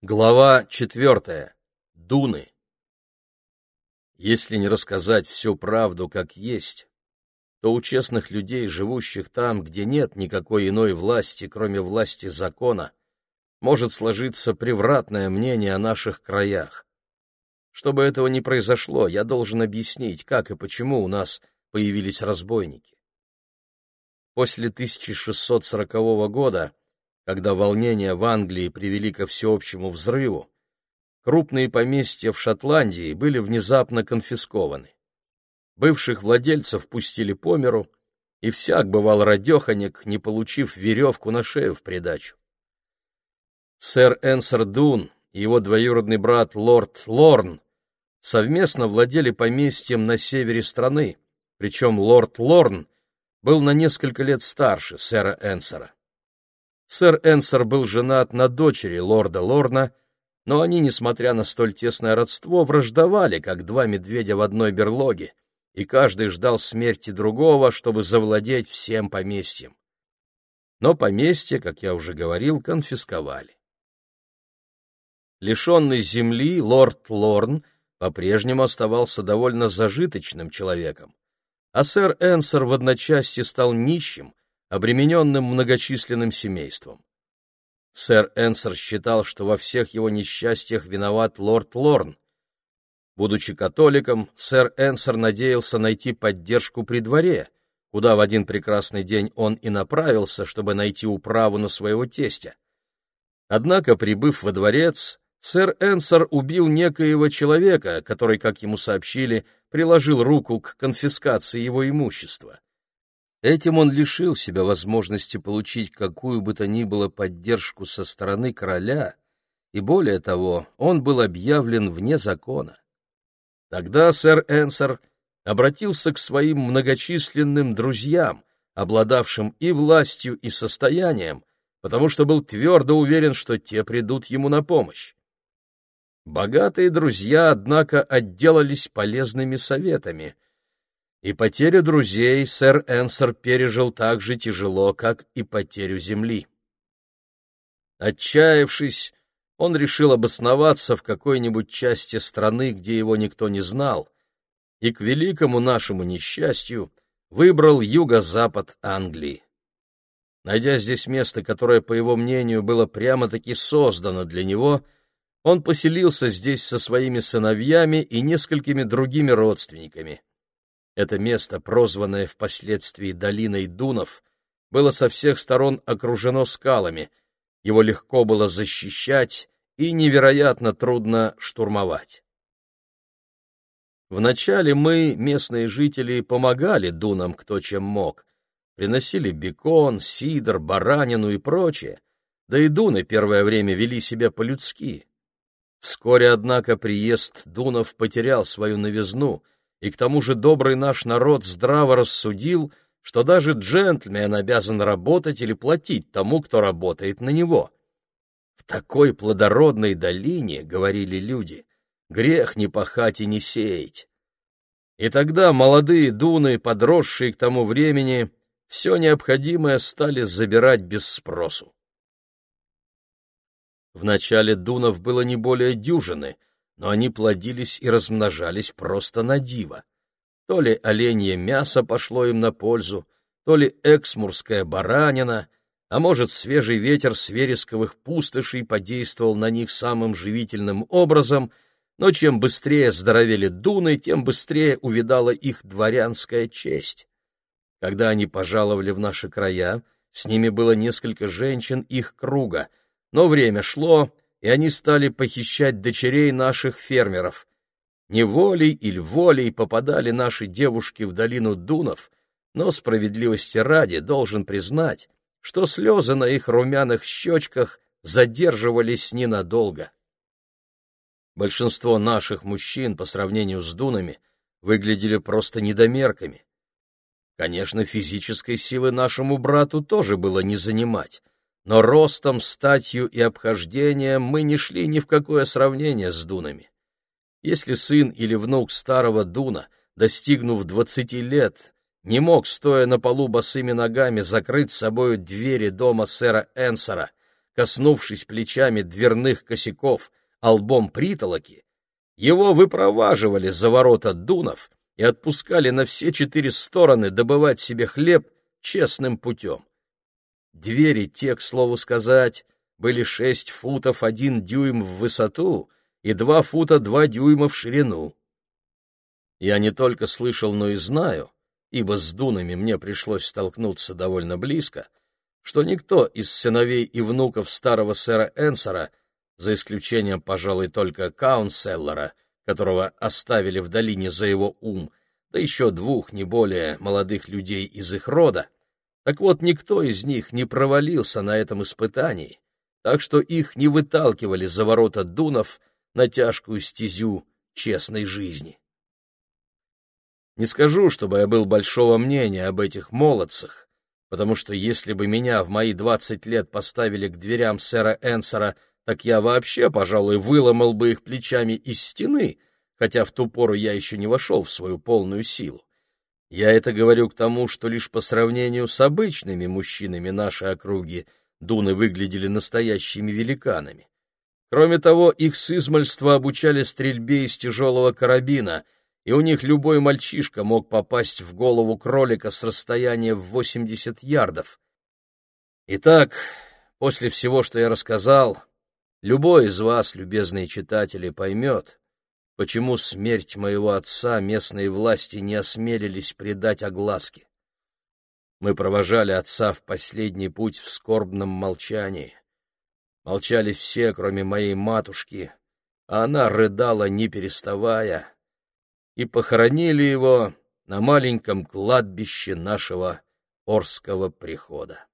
Глава четвертая. Дуны. Если не рассказать всю правду как есть, то у честных людей, живущих там, где нет никакой иной власти, кроме власти закона, может сложиться превратное мнение о наших краях. Чтобы этого не произошло, я должен объяснить, как и почему у нас появились разбойники. После 1640 года когда волнения в Англии привели ко всеобщему взрыву, крупные поместья в Шотландии были внезапно конфискованы. Бывших владельцев пустили по миру, и всяк бывал радеханик, не получив веревку на шею в придачу. Сэр Энсер Дун и его двоюродный брат лорд Лорн совместно владели поместьем на севере страны, причем лорд Лорн был на несколько лет старше сэра Энсера. Сэр Энсер был женат на дочери лорда Лорна, но они, несмотря на столь тесное родство, враждовали, как два медведя в одной берлоге, и каждый ждал смерти другого, чтобы завладеть всем поместьем. Но поместье, как я уже говорил, конфисковали. Лишенный земли, лорд Лорн по-прежнему оставался довольно зажиточным человеком, а сэр Энсер в одночасье стал нищим, обремененным многочисленным семейством. Сэр Энсер считал, что во всех его несчастьях виноват лорд Лорн. Будучи католиком, сэр Энсер надеялся найти поддержку при дворе, куда в один прекрасный день он и направился, чтобы найти управу на своего тестя. Однако, прибыв во дворец, сэр Энсер убил некоего человека, который, как ему сообщили, приложил руку к конфискации его имущества. Этим он лишил себя возможности получить какую бы то ни было поддержку со стороны короля, и более того, он был объявлен вне закона. Тогда сэр Энсер обратился к своим многочисленным друзьям, обладавшим и властью, и состоянием, потому что был твердо уверен, что те придут ему на помощь. Богатые друзья, однако, отделались полезными советами — и потерю друзей сэр Энсер пережил так же тяжело, как и потерю земли. Отчаявшись, он решил обосноваться в какой-нибудь части страны, где его никто не знал, и к великому нашему несчастью выбрал юго-запад Англии. Найдя здесь место, которое, по его мнению, было прямо-таки создано для него, он поселился здесь со своими сыновьями и несколькими другими родственниками. Это место, прозванное впоследствии долиной Дунов, было со всех сторон окружено скалами, его легко было защищать и невероятно трудно штурмовать. Вначале мы, местные жители, помогали дунам кто чем мог, приносили бекон, сидр, баранину и прочее, да и дуны первое время вели себя по-людски. Вскоре, однако, приезд дунов потерял свою новизну — и к тому же добрый наш народ здраво рассудил, что даже джентльмен обязан работать или платить тому, кто работает на него. В такой плодородной долине, говорили люди, грех не пахать и не сеять. И тогда молодые дуны, подросшие к тому времени, все необходимое стали забирать без спросу. В начале дунов было не более дюжины — но они плодились и размножались просто на диво. То ли оленье мясо пошло им на пользу, то ли эксмурская баранина, а может, свежий ветер с вересковых пустошей подействовал на них самым живительным образом, но чем быстрее здоровели дуны, тем быстрее увидала их дворянская честь. Когда они пожаловали в наши края, с ними было несколько женщин их круга, но время шло, и они стали похищать дочерей наших фермеров. Неволей или волей попадали наши девушки в долину Дунов, но справедливости ради должен признать, что слезы на их румяных щечках задерживались ненадолго. Большинство наших мужчин по сравнению с Дунами выглядели просто недомерками. Конечно, физической силы нашему брату тоже было не занимать, но ростом, статью и обхождением мы не шли ни в какое сравнение с дунами. Если сын или внук старого дуна, достигнув двадцати лет, не мог, стоя на полу босыми ногами, закрыть собою двери дома сэра Энсера, коснувшись плечами дверных косяков, албом притолоки, его выпроваживали за ворота дунов и отпускали на все четыре стороны добывать себе хлеб честным путем. Двери те, к слову сказать, были шесть футов один дюйм в высоту и два фута два дюйма в ширину. Я не только слышал, но и знаю, ибо с дунами мне пришлось столкнуться довольно близко, что никто из сыновей и внуков старого сэра Энсора, за исключением, пожалуй, только Каунселлера, которого оставили в долине за его ум, да еще двух, не более, молодых людей из их рода, так вот, никто из них не провалился на этом испытании, так что их не выталкивали за ворота дунов на тяжкую стезю честной жизни. Не скажу, чтобы я был большого мнения об этих молодцах, потому что если бы меня в мои двадцать лет поставили к дверям сэра Энсера, так я вообще, пожалуй, выломал бы их плечами из стены, хотя в ту пору я еще не вошел в свою полную силу. Я это говорю к тому, что лишь по сравнению с обычными мужчинами нашей округи дуны выглядели настоящими великанами. Кроме того, их с измальства обучали стрельбе из тяжелого карабина, и у них любой мальчишка мог попасть в голову кролика с расстояния в 80 ярдов. Итак, после всего, что я рассказал, любой из вас, любезные читатели, поймет, почему смерть моего отца местные власти не осмелились предать огласке. Мы провожали отца в последний путь в скорбном молчании. Молчали все, кроме моей матушки, а она рыдала, не переставая, и похоронили его на маленьком кладбище нашего Орского прихода.